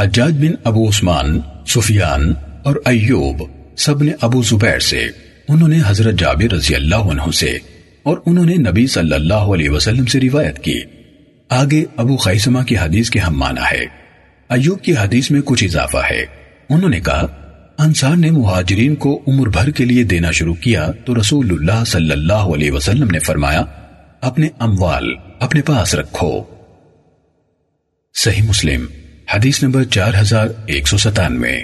حجاج بن ابو عثمان، سفیان اور ایوب سب نے ابو زبیر سے انہوں نے حضرت جابر رضی اللہ عنہ سے اور انہوں نے نبی صلی اللہ علیہ وسلم سے روایت کی۔ آگے ابو خیسمہ کی حدیث کے ہم مانا ہے۔ ایوب کی حدیث میں کچھ اضافہ ہے۔ انہوں نے کہا، انصار نے مہاجرین کو عمر بھر کے لیے دینا شروع کیا تو رسول اللہ صلی اللہ علیہ وسلم نے فرمایا، اپنے اموال اپنے پاس رکھو۔ صحیح مسلم۔ حدیث نمبر چار ہزار ایک سو ستانوے